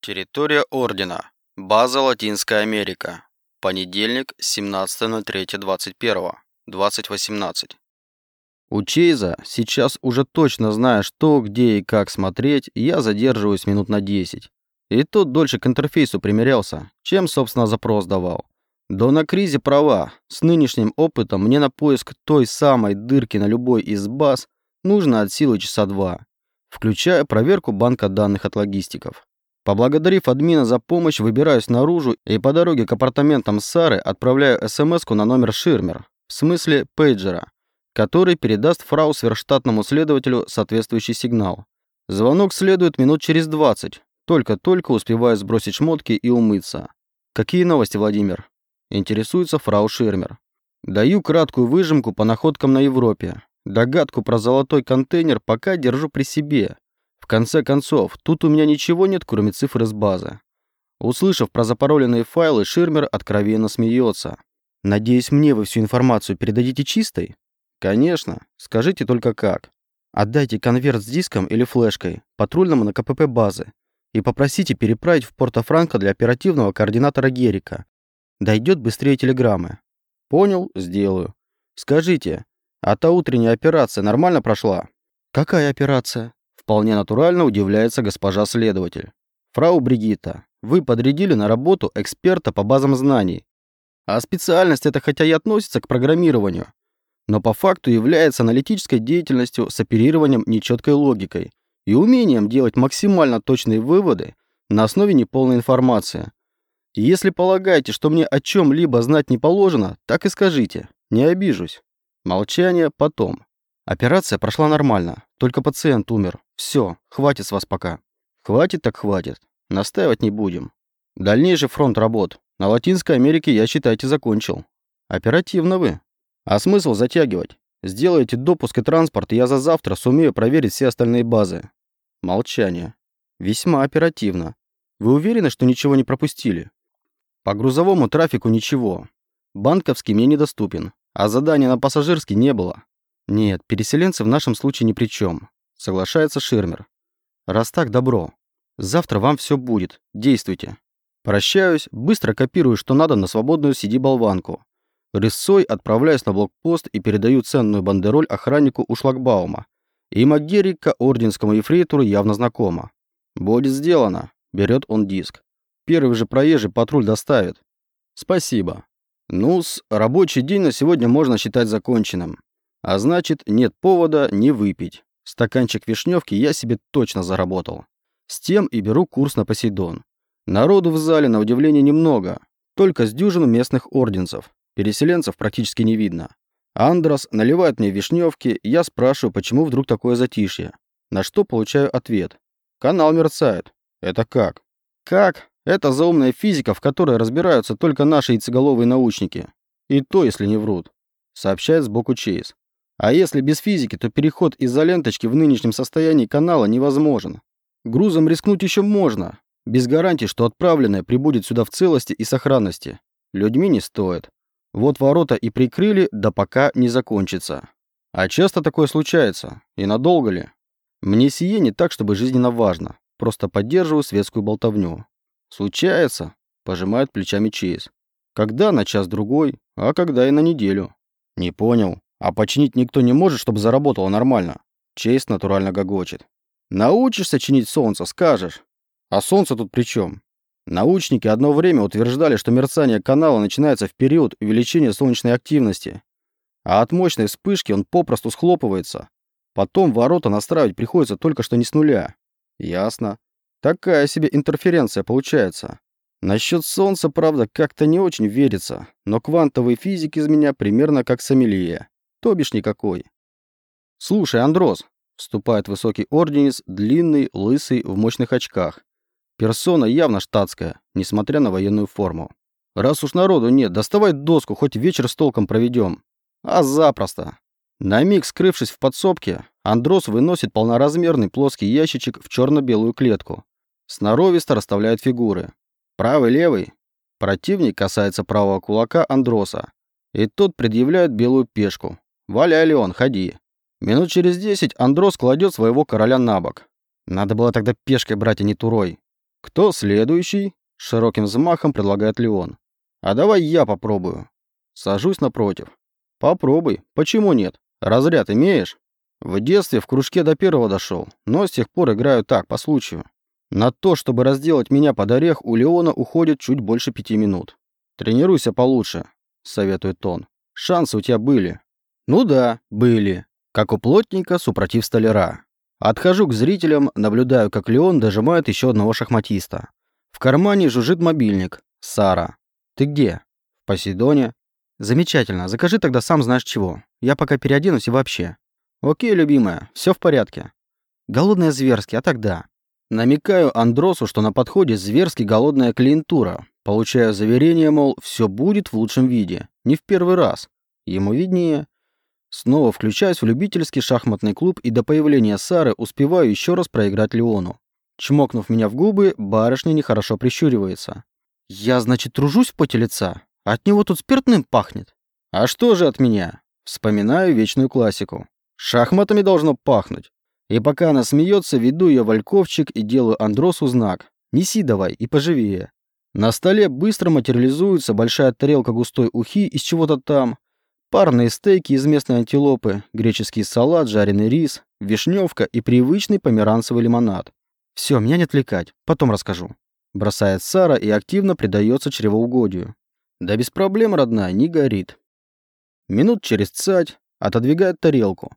Территория Ордена. База Латинская Америка. Понедельник, 17.03.21. 2018. У Чейза, сейчас уже точно зная, что, где и как смотреть, я задерживаюсь минут на 10. И тот дольше к интерфейсу примерялся, чем, собственно, запрос давал. Да на Кризе права. С нынешним опытом мне на поиск той самой дырки на любой из баз нужно от силы часа два, включая проверку банка данных от логистиков. Поблагодарив админа за помощь, выбираюсь наружу и по дороге к апартаментам Сары отправляю смс на номер Ширмер, в смысле пейджера, который передаст фрау сверхштатному следователю соответствующий сигнал. Звонок следует минут через 20. Только-только успеваю сбросить шмотки и умыться. Какие новости, Владимир? Интересуется фрау Ширмер. Даю краткую выжимку по находкам на Европе. Догадку про золотой контейнер пока держу при себе конце концов, тут у меня ничего нет, кроме цифр из базы. Услышав про запароленные файлы, Ширмер откровенно смеется. «Надеюсь, мне вы всю информацию передадите чистой?» «Конечно. Скажите только как. Отдайте конверт с диском или флешкой патрульному на КПП базы и попросите переправить в Порто-Франко для оперативного координатора Герика. Дойдет быстрее телеграммы». «Понял, сделаю. Скажите, а та утренняя операция нормально прошла?» «Какая операция?» Вполне натурально удивляется госпожа следователь. Фрау Бригитта, вы подрядили на работу эксперта по базам знаний. А специальность эта хотя и относится к программированию, но по факту является аналитической деятельностью с оперированием нечеткой логикой и умением делать максимально точные выводы на основе неполной информации. И если полагаете, что мне о чем-либо знать не положено, так и скажите, не обижусь. Молчание потом. Операция прошла нормально, только пациент умер. Все, хватит с вас пока. Хватит так хватит. Настаивать не будем. Дальнейший фронт работ. На Латинской Америке я, считайте, закончил. Оперативно вы. А смысл затягивать? Сделайте допуск и транспорт, и я за завтра сумею проверить все остальные базы. Молчание. Весьма оперативно. Вы уверены, что ничего не пропустили? По грузовому трафику ничего. Банковский мне недоступен, а задания на пассажирский не было. Нет, переселенцы в нашем случае ни при чем. Соглашается Ширмер. Раз так, добро. Завтра вам все будет. Действуйте. Прощаюсь, быстро копирую, что надо на свободную CD-болванку. Рысцой отправляюсь на блокпост и передаю ценную бандероль охраннику у шлагбаума. Имя Герика орденскому ефрейтору явно знакомо. «Будет сделано», — берет он диск. «Первый же проезжий патруль доставит». «Спасибо». Ну-с, рабочий день на сегодня можно считать законченным. А значит, нет повода не выпить. Стаканчик вишневки я себе точно заработал. С тем и беру курс на Посейдон. Народу в зале, на удивление, немного. Только с дюжину местных орденцев. Переселенцев практически не видно. Андрос наливает мне вишневки, я спрашиваю, почему вдруг такое затишье. На что получаю ответ. Канал мерцает. Это как? Как? Это заумная физика, в которой разбираются только наши яйцеголовые научники. И то, если не врут. Сообщает сбоку Чейз. А если без физики, то переход из-за ленточки в нынешнем состоянии канала невозможен. Грузом рискнуть еще можно, без гарантии, что отправленное прибудет сюда в целости и сохранности. Людьми не стоит. Вот ворота и прикрыли, да пока не закончится. А часто такое случается? И надолго ли? Мне сие не так, чтобы жизненно важно. Просто поддерживаю светскую болтовню. Случается, пожимает плечами Чейз. Когда на час-другой, а когда и на неделю. Не понял. А починить никто не может, чтобы заработало нормально. Чейз натурально гогочет. Научишься чинить солнце, скажешь. А солнце тут при чем? Научники одно время утверждали, что мерцание канала начинается в период увеличения солнечной активности. А от мощной вспышки он попросту схлопывается. Потом ворота настраивать приходится только что не с нуля. Ясно. Такая себе интерференция получается. Насчет солнца, правда, как-то не очень верится, но квантовый физик из меня примерно как сомелье. То бишь никакой. «Слушай, Андрос», — вступает высокий орденец, длинный, лысый, в мощных очках. Персона явно штатская, несмотря на военную форму. «Раз уж народу нет, доставай доску, хоть вечер с толком проведем». «А запросто». На миг скрывшись в подсобке, Андрос выносит полноразмерный плоский ящичек в черно-белую клетку. Сноровисто расставляет фигуры. Правый-левый. Противник касается правого кулака Андроса, и тот предъявляет белую пешку, Валяй, Леон, ходи. Минут через десять Андрос кладет своего короля на бок. Надо было тогда пешкой брать, а не турой. «Кто следующий?» — широким взмахом предлагает Леон. «А давай я попробую». Сажусь напротив. «Попробуй. Почему нет? Разряд имеешь?» В детстве в кружке до первого дошел, но с тех пор играю так, по случаю. На то, чтобы разделать меня под орех, у Леона уходит чуть больше пяти минут. «Тренируйся получше», — советует он. «Шансы у тебя были». «Ну да, были. Как у плотника, супротив столяра». Отхожу к зрителям, наблюдаю, как Леон дожимает еще одного шахматиста. В кармане жужжит мобильник. Сара. «Ты где?» «В Посейдоне». «Замечательно. Закажи тогда сам знаешь чего. Я пока переоденусь и вообще». «Окей, любимая. Все в порядке». «Голодная зверски, а тогда?» Намекаю Андросу, что на подходе зверски голодная клиентура. Получаю заверение, мол, все будет в лучшем виде. Не в первый раз. Ему виднее. Снова включаюсь в любительский шахматный клуб и до появления Сары успеваю еще раз проиграть Леону. Чмокнув меня в губы, барышня нехорошо прищуривается. «Я, значит, тружусь в поте лица? От него тут спиртным пахнет». «А что же от меня?» Вспоминаю вечную классику. «Шахматами должно пахнуть». И пока она смеется, веду ее вальковчик и делаю Андросу знак. «Неси давай и поживее». На столе быстро материализуется большая тарелка густой ухи из чего-то там, парные стейки из местной антилопы, греческий салат, жареный рис, вишневка и привычный померанцевый лимонад. Все, меня не отвлекать, потом расскажу. Бросает Сара и активно предается чревоугодию. Да без проблем, родная, не горит. Минут через цать отодвигает тарелку.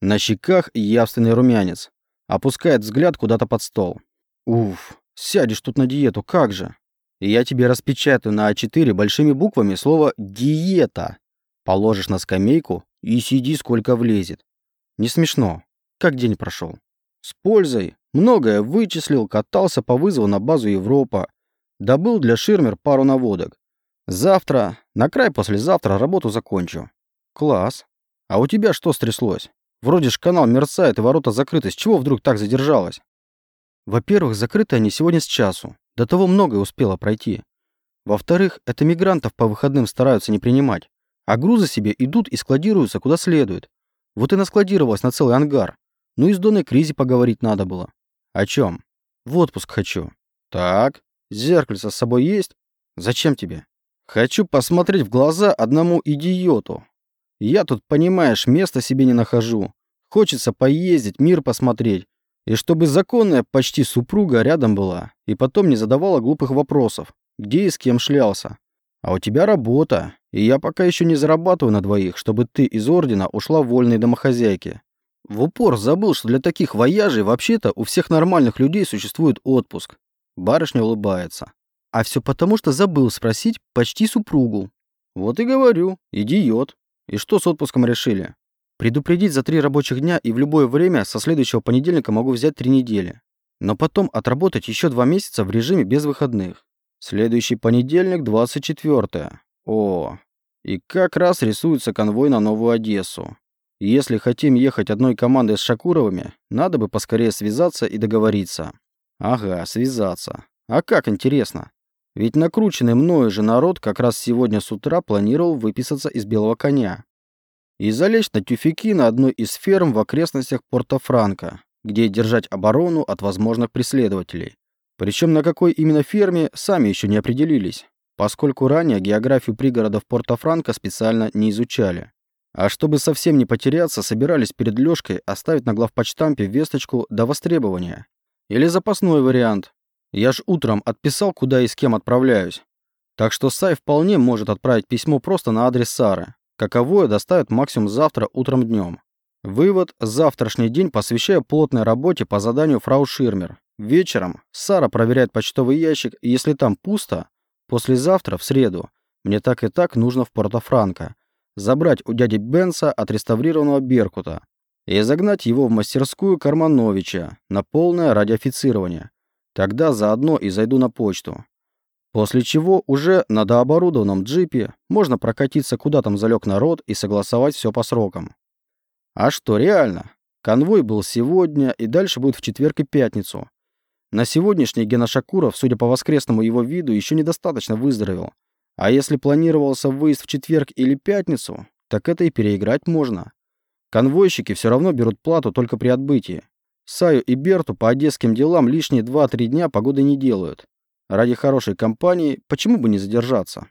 На щеках явственный румянец. Опускает взгляд куда-то под стол. Уф, сядешь тут на диету, как же? Я тебе распечатаю на А4 большими буквами слово «диета». Положишь на скамейку и сиди, сколько влезет. Не смешно. Как день прошел? С пользой. Многое вычислил, катался по вызову на базу Европа. Добыл для Ширмер пару наводок. Завтра, на край послезавтра работу закончу. Класс. А у тебя что стряслось? Вроде ж канал мерцает и ворота закрыты. С чего вдруг так задержалась? Во-первых, закрыты они сегодня с часу. До того многое успело пройти. Во-вторых, это мигрантов по выходным стараются не принимать. А грузы себе идут и складируются куда следует. Вот и наскладировалась на целый ангар. Ну и с Доной Кризи поговорить надо было. О чем? В отпуск хочу. Так, зеркальце с собой есть? Зачем тебе? Хочу посмотреть в глаза одному идиоту, я тут, понимаешь, места себе не нахожу. Хочется поездить, мир посмотреть. И чтобы законная почти супруга рядом была. И потом не задавала глупых вопросов. Где и с кем шлялся. А у тебя работа. И я пока еще не зарабатываю на двоих, чтобы ты из ордена ушла вольной домохозяйки. В упор забыл, что для таких вояжей вообще-то у всех нормальных людей существует отпуск. Барышня улыбается. А все потому, что забыл спросить почти супругу. Вот и говорю, идиот. И что с отпуском решили? Предупредить за три рабочих дня и в любое время со следующего понедельника могу взять три недели. Но потом отработать еще два месяца в режиме без выходных. Следующий понедельник 24 О, и как раз рисуется конвой на Новую Одессу. Если хотим ехать одной командой с Шакуровыми, надо бы поскорее связаться и договориться. Ага, связаться. А как интересно? Ведь накрученный мною же народ как раз сегодня с утра планировал выписаться из белого коня и залечь на тюфяки на одной из ферм в окрестностях Порто-Франко, где держать оборону от возможных преследователей. Причем на какой именно ферме, сами еще не определились, поскольку ранее географию пригородов Порто-Франко специально не изучали. А чтобы совсем не потеряться, собирались перед Лёшкой оставить на главпочтампе весточку до востребования. Или запасной вариант, я ж утром отписал, куда и с кем отправляюсь. Так что Сай вполне может отправить письмо просто на адрес Сары. Каковое доставят максимум завтра утром днем. Вывод. Завтрашний день посвящаю плотной работе по заданию фрау Ширмер. Вечером Сара проверяет почтовый ящик, и если там пусто, послезавтра, в среду, мне так и так нужно в Порто-Франко. Забрать у дяди Бенса отреставрированного Беркута и загнать его в мастерскую Кармановича на полное радиофицирование. Тогда заодно и зайду на почту. После чего уже на дооборудованном джипе можно прокатиться куда там залег народ и согласовать все по срокам. А что, реально? Конвой был сегодня и дальше будет в четверг и пятницу. На сегодняшний Гена Шакуров, судя по воскресному его виду, еще недостаточно выздоровел. А если планировался выезд в четверг или пятницу, так это и переиграть можно. Конвойщики все равно берут плату только при отбытии. Саю и Берту по одесским делам лишние 2-3 дня погоды не делают. Ради хорошей компании почему бы не задержаться?